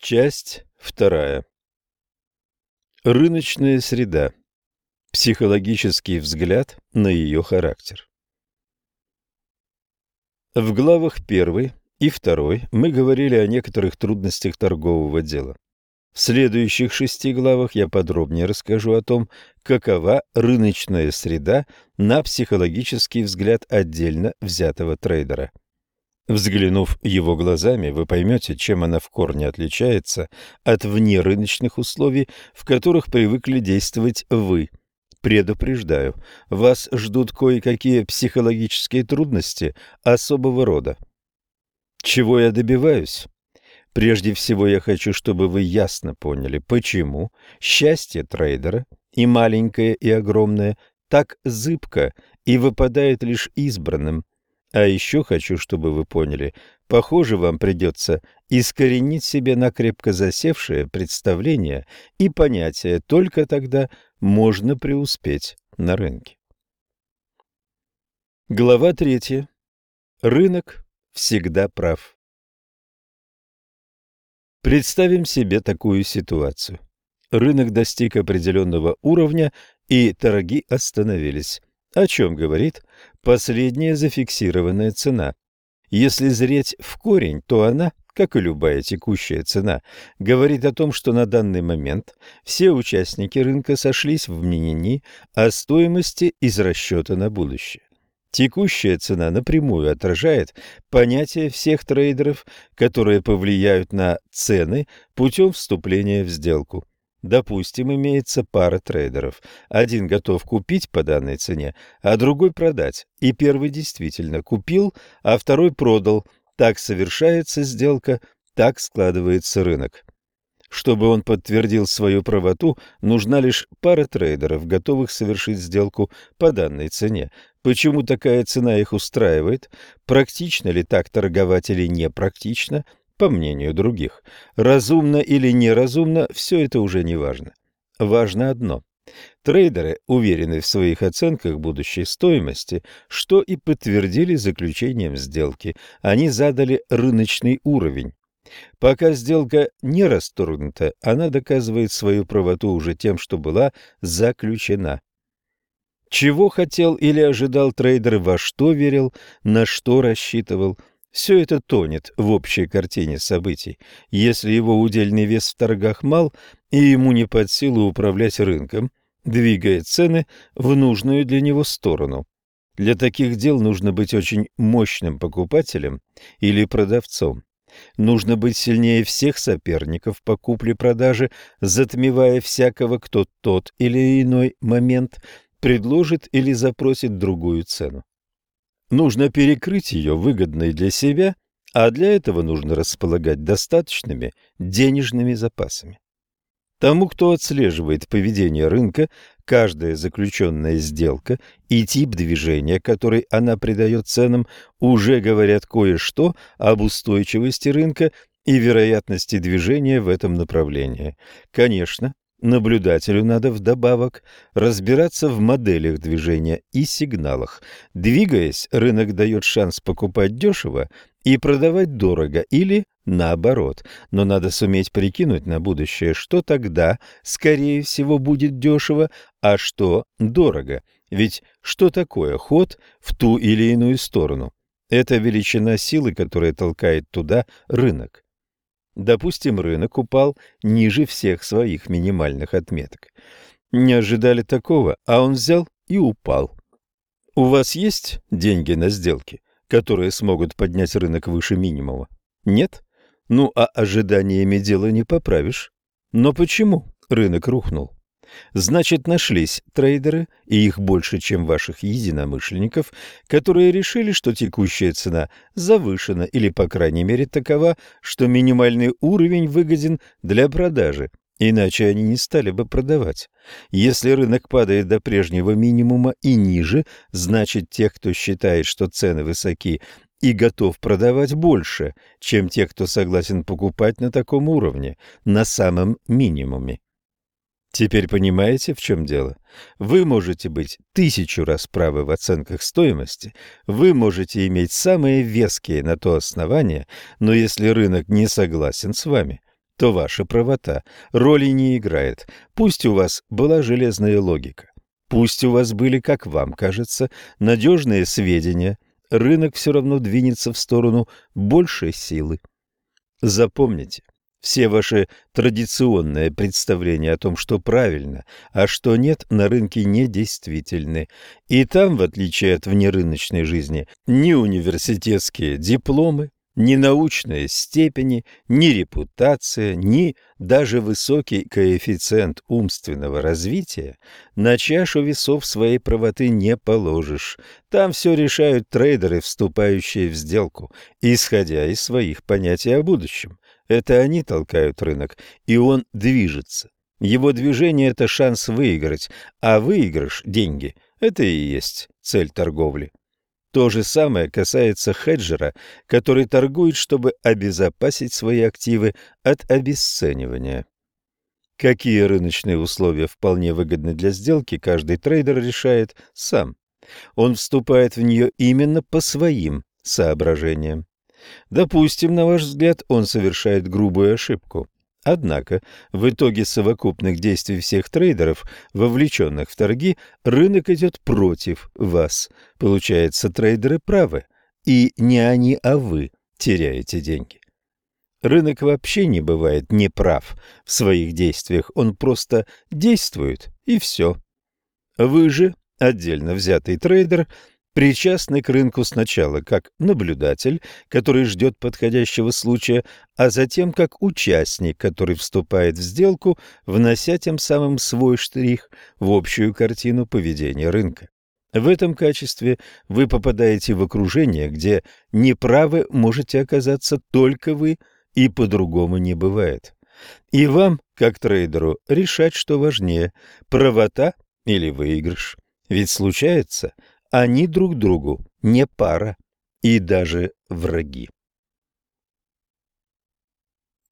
Часть вторая. Рыночная среда. Психологический взгляд на ее характер. В главах первой и второй мы говорили о некоторых трудностях торгового дела. В следующих шести главах я подробнее расскажу о том, какова рыночная среда на психологический взгляд отдельно взятого трейдера. Взглянув его глазами, вы поймете, чем она в корне отличается от внерыночных условий, в которых привыкли действовать вы. Предупреждаю, вас ждут кое-какие психологические трудности особого рода. Чего я добиваюсь? Прежде всего я хочу, чтобы вы ясно поняли, почему счастье трейдера и маленькое, и огромное так зыбко и выпадает лишь избранным, а еще хочу, чтобы вы поняли, похоже, вам придется искоренить себе накрепко засевшее представление и понятие, только тогда можно преуспеть на рынке. Глава третья. Рынок всегда прав. Представим себе такую ситуацию. Рынок достиг определенного уровня, и торги остановились. О чем говорит последняя зафиксированная цена? Если зреть в корень, то она, как и любая текущая цена, говорит о том, что на данный момент все участники рынка сошлись в мнении о стоимости из расчета на будущее. Текущая цена напрямую отражает понятие всех трейдеров, которые повлияют на цены путем вступления в сделку. Допустим, имеется пара трейдеров. Один готов купить по данной цене, а другой продать. И первый действительно купил, а второй продал. Так совершается сделка, так складывается рынок. Чтобы он подтвердил свою правоту, нужна лишь пара трейдеров, готовых совершить сделку по данной цене. Почему такая цена их устраивает? Практично ли так торговать или непрактично? По мнению других. Разумно или неразумно, все это уже не важно. Важно одно. Трейдеры уверены в своих оценках будущей стоимости, что и подтвердили заключением сделки. Они задали рыночный уровень. Пока сделка не расторгнута, она доказывает свою правоту уже тем, что была заключена. Чего хотел или ожидал трейдер, во что верил, на что рассчитывал – все это тонет в общей картине событий, если его удельный вес в торгах мал и ему не под силу управлять рынком, двигая цены в нужную для него сторону. Для таких дел нужно быть очень мощным покупателем или продавцом. Нужно быть сильнее всех соперников по купле-продаже, затмевая всякого, кто тот или иной момент предложит или запросит другую цену. Нужно перекрыть ее выгодной для себя, а для этого нужно располагать достаточными денежными запасами. Тому, кто отслеживает поведение рынка, каждая заключенная сделка и тип движения, который она придает ценам, уже говорят кое-что об устойчивости рынка и вероятности движения в этом направлении. Конечно, Наблюдателю надо вдобавок разбираться в моделях движения и сигналах. Двигаясь, рынок дает шанс покупать дешево и продавать дорого или наоборот. Но надо суметь прикинуть на будущее, что тогда, скорее всего, будет дешево, а что дорого. Ведь что такое ход в ту или иную сторону? Это величина силы, которая толкает туда рынок. Допустим, рынок упал ниже всех своих минимальных отметок. Не ожидали такого, а он взял и упал. У вас есть деньги на сделки, которые смогут поднять рынок выше минимума? Нет? Ну, а ожиданиями дело не поправишь. Но почему рынок рухнул? Значит, нашлись трейдеры, и их больше, чем ваших единомышленников, которые решили, что текущая цена завышена или, по крайней мере, такова, что минимальный уровень выгоден для продажи, иначе они не стали бы продавать. Если рынок падает до прежнего минимума и ниже, значит, тех, кто считает, что цены высоки, и готов продавать больше, чем те, кто согласен покупать на таком уровне, на самом минимуме. Теперь понимаете, в чем дело? Вы можете быть тысячу раз правы в оценках стоимости, вы можете иметь самые веские на то основания, но если рынок не согласен с вами, то ваша правота роли не играет. Пусть у вас была железная логика, пусть у вас были, как вам кажется, надежные сведения, рынок все равно двинется в сторону большей силы. Запомните, все ваши традиционные представления о том, что правильно, а что нет, на рынке недействительны. И там, в отличие от внерыночной жизни, ни университетские дипломы, ни научные степени, ни репутация, ни даже высокий коэффициент умственного развития на чашу весов своей правоты не положишь. Там все решают трейдеры, вступающие в сделку, исходя из своих понятий о будущем. Это они толкают рынок, и он движется. Его движение – это шанс выиграть, а выигрыш – деньги – это и есть цель торговли. То же самое касается хеджера, который торгует, чтобы обезопасить свои активы от обесценивания. Какие рыночные условия вполне выгодны для сделки, каждый трейдер решает сам. Он вступает в нее именно по своим соображениям. Допустим, на ваш взгляд, он совершает грубую ошибку. Однако, в итоге совокупных действий всех трейдеров, вовлеченных в торги, рынок идет против вас. Получается, трейдеры правы, и не они, а вы теряете деньги. Рынок вообще не бывает неправ в своих действиях, он просто действует, и все. Вы же, отдельно взятый трейдер, причастны к рынку сначала как наблюдатель, который ждет подходящего случая, а затем как участник, который вступает в сделку, внося тем самым свой штрих в общую картину поведения рынка. В этом качестве вы попадаете в окружение, где неправы можете оказаться только вы, и по-другому не бывает. И вам, как трейдеру, решать, что важнее – правота или выигрыш. Ведь случается, они друг другу не пара и даже враги.